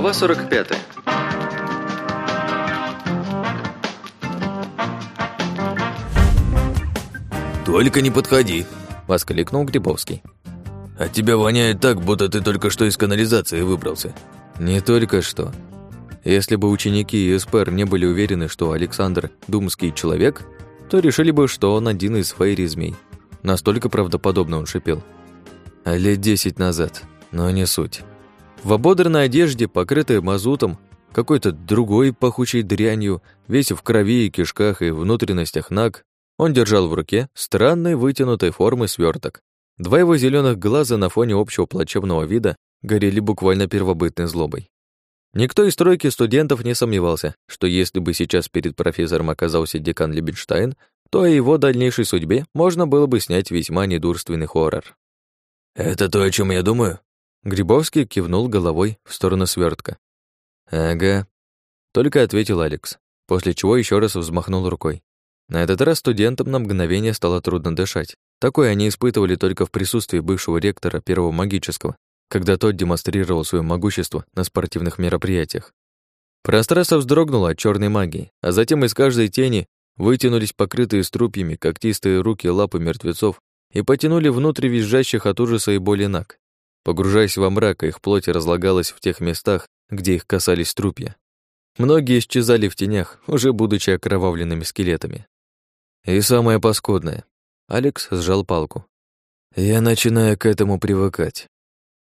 Глава 45. «Только не подходи!» — воскликнул Грибовский. «От тебя воняет так, будто ты только что из канализации выбрался». «Не только что. Если бы ученики ИСПР не были уверены, что Александр – думский человек, то решили бы, что он один из фейри змей. Настолько правдоподобно он шипел. А лет десять назад, но не суть. В ободранной одежде, покрытой мазутом, какой-то другой пахучей дрянью, весь в крови и кишках и внутренностях наг, он держал в руке странной вытянутой формы сверток. Два его зеленых глаза на фоне общего плачевного вида горели буквально первобытной злобой. Никто из тройки студентов не сомневался, что если бы сейчас перед профессором оказался декан Лебенштайн, то о его дальнейшей судьбе можно было бы снять весьма недурственный хоррор. «Это то, о чем я думаю?» Грибовский кивнул головой в сторону свертка. «Ага», — только ответил Алекс, после чего еще раз взмахнул рукой. На этот раз студентам на мгновение стало трудно дышать. Такое они испытывали только в присутствии бывшего ректора первого магического, когда тот демонстрировал свое могущество на спортивных мероприятиях. Пространство вздрогнуло от черной магии, а затем из каждой тени вытянулись покрытые струпьями когтистые руки и лапы мертвецов и потянули внутрь визжащих от ужаса и боли наг. Погружаясь во мрак, их плоть разлагалась в тех местах, где их касались струпья. Многие исчезали в тенях, уже будучи окровавленными скелетами. И самое паскудное. Алекс сжал палку. Я начинаю к этому привыкать.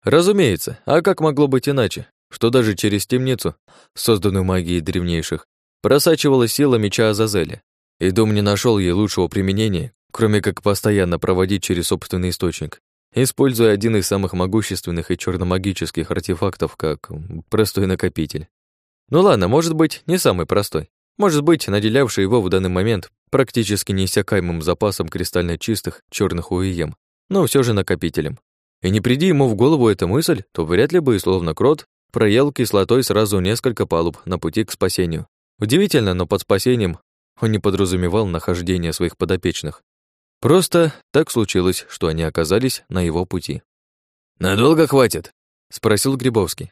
Разумеется, а как могло быть иначе? Что даже через темницу, созданную магией древнейших, просачивалась сила меча Азазеля. И Дум не нашел ей лучшего применения, кроме как постоянно проводить через собственный источник, используя один из самых могущественных и черномагических артефактов как простой накопитель. Ну ладно, может быть, не самый простой. Может быть, наделявший его в данный момент практически неиссякаемым запасом кристально чистых черных УИЕМ, но все же накопителем. И не приди ему в голову эта мысль, то вряд ли бы, словно крот, проел кислотой сразу несколько палуб на пути к спасению. Удивительно, но под спасением он не подразумевал нахождение своих подопечных. Просто так случилось, что они оказались на его пути. «Надолго хватит?» — спросил Грибовский.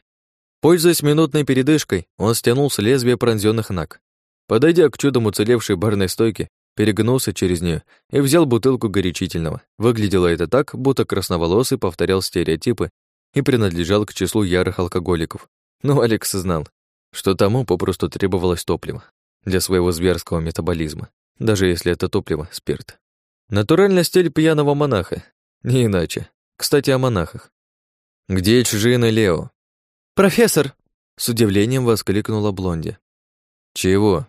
Пользуясь минутной передышкой, он стянул с лезвия пронзённых ног. Подойдя к чудом уцелевшей барной стойке, перегнулся через нее и взял бутылку горячительного. Выглядело это так, будто красноволосый повторял стереотипы и принадлежал к числу ярых алкоголиков. Но Алекс знал, что тому попросту требовалось топливо для своего зверского метаболизма, даже если это топливо — спирт. Натуральный стиль пьяного монаха, не иначе. Кстати, о монахах. «Где Чжин и Лео?» «Профессор!» — с удивлением воскликнула Блонди. «Чего?»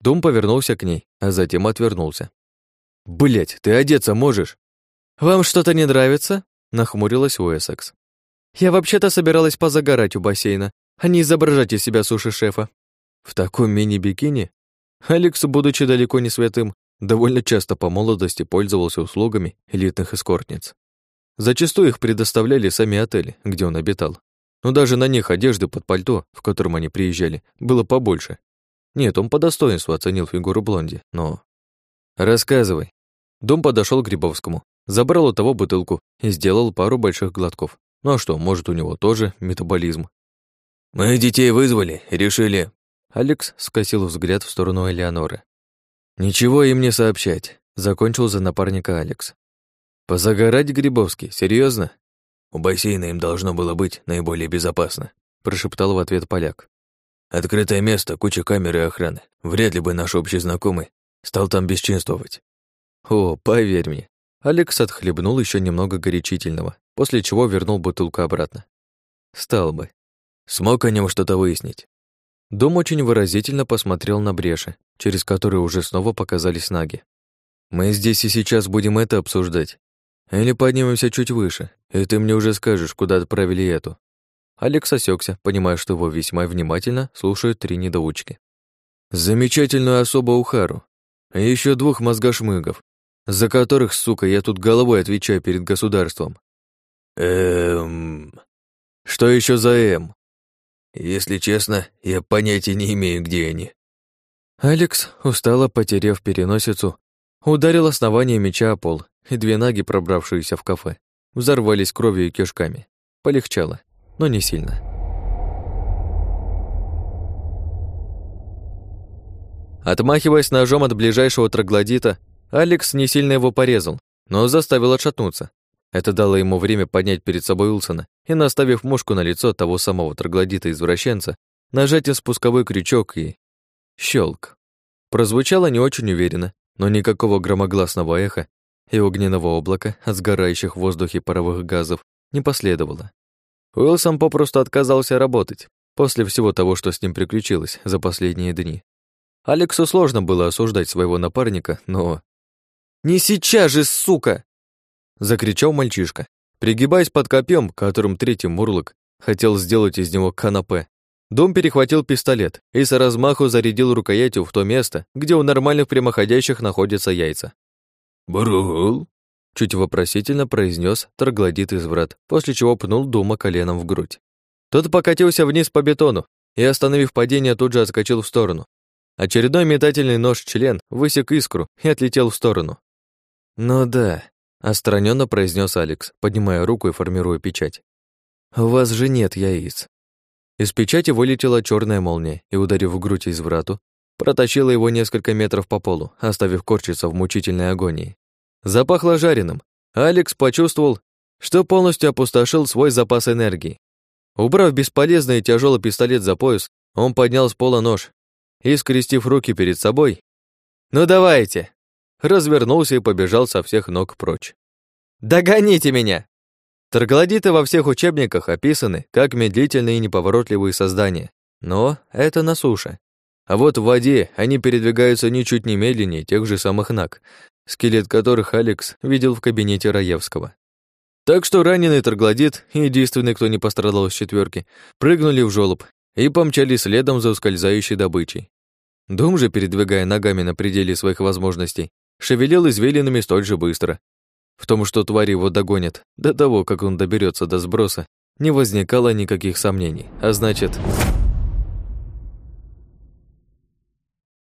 Дум повернулся к ней, а затем отвернулся. Блять, ты одеться можешь?» «Вам что-то не нравится?» — нахмурилась Уэссекс. «Я вообще-то собиралась позагорать у бассейна, а не изображать из себя суши-шефа». В таком мини-бикини? Алекс, будучи далеко не святым, довольно часто по молодости пользовался услугами элитных эскортниц. Зачастую их предоставляли сами отели, где он обитал. Но даже на них одежды под пальто, в котором они приезжали, было побольше, нет, он по достоинству оценил фигуру Блонди, но... Рассказывай. Дом подошел к Грибовскому, забрал у того бутылку и сделал пару больших глотков. Ну а что, может, у него тоже метаболизм. Мы детей вызвали, решили... Алекс скосил взгляд в сторону Элеоноры. «Ничего им не сообщать», — закончил за напарника Алекс. «Позагорать, Грибовский, серьезно? «У бассейна им должно было быть наиболее безопасно», — прошептал в ответ поляк. Открытое место, куча камер и охраны. Вряд ли бы наш общий знакомый стал там бесчинствовать. О, поверь мне. Алекс отхлебнул еще немного горячительного, после чего вернул бутылку обратно. Стал бы. Смог о нем что-то выяснить. Дом очень выразительно посмотрел на бреши, через которые уже снова показались наги. Мы здесь и сейчас будем это обсуждать. Или поднимемся чуть выше, и ты мне уже скажешь, куда отправили эту. Алекс осекся, понимая, что его весьма внимательно слушают три недоучки. Замечательную особу Ухару, а еще двух мозгошмыгов, за которых, сука, я тут головой отвечаю перед государством. Эм... Что еще за М? Если честно, я понятия не имею, где они». Алекс, устало потеряв переносицу, ударил основание меча о пол, и две наги, пробравшиеся в кафе, взорвались кровью и кишками. Полегчало, но не сильно. Отмахиваясь ножом от ближайшего троглодита, Алекс не сильно его порезал, но заставил отшатнуться. Это дало ему время поднять перед собой Уилсона и, наставив мушку на лицо того самого троглодита-извращенца, нажать на спусковой крючок и... Щелк. Прозвучало не очень уверенно, но никакого громогласного эха и огненного облака от сгорающих в воздухе паровых газов не последовало. Уилсон попросту отказался работать после всего того, что с ним приключилось за последние дни. Алексу сложно было осуждать своего напарника, но... «Не сейчас же, сука!» Закричал мальчишка, пригибаясь под копьем, которым третий мурлок хотел сделать из него канапе. Дом перехватил пистолет и с размаху зарядил рукоятью в то место, где у нормальных прямоходящих находятся яйца. «Брул?» Чуть вопросительно произнес троглодит из врат, после чего пнул Дума коленом в грудь. Тот покатился вниз по бетону и, остановив падение, тут же отскочил в сторону. Очередной метательный нож-член высек искру и отлетел в сторону. «Ну да», — остраненно произнес Алекс, поднимая руку и формируя печать. «У вас же нет яиц». Из печати вылетела черная молния и, ударив в грудь изврату, протащила его несколько метров по полу, оставив корчиться в мучительной агонии. Запахло жареным. Алекс почувствовал, что полностью опустошил свой запас энергии. Убрав бесполезный и тяжелый пистолет за пояс, он поднял с пола нож и, скрестив руки перед собой, «Ну давайте!» Развернулся и побежал со всех ног прочь. «Догоните меня!» Троглодиты во всех учебниках описаны как медлительные и неповоротливые создания, но это на суше. А вот в воде они передвигаются ничуть не медленнее тех же самых наг, скелет которых Алекс видел в кабинете Раевского. Так что раненый троглодит, единственный, кто не пострадал из четверки, прыгнули в жёлоб и помчали следом за ускользающей добычей. Дом же, передвигая ногами на пределе своих возможностей, шевелил извилинами столь же быстро. В том, что твари его догонят до того, как он доберется до сброса, не возникало никаких сомнений, а значит...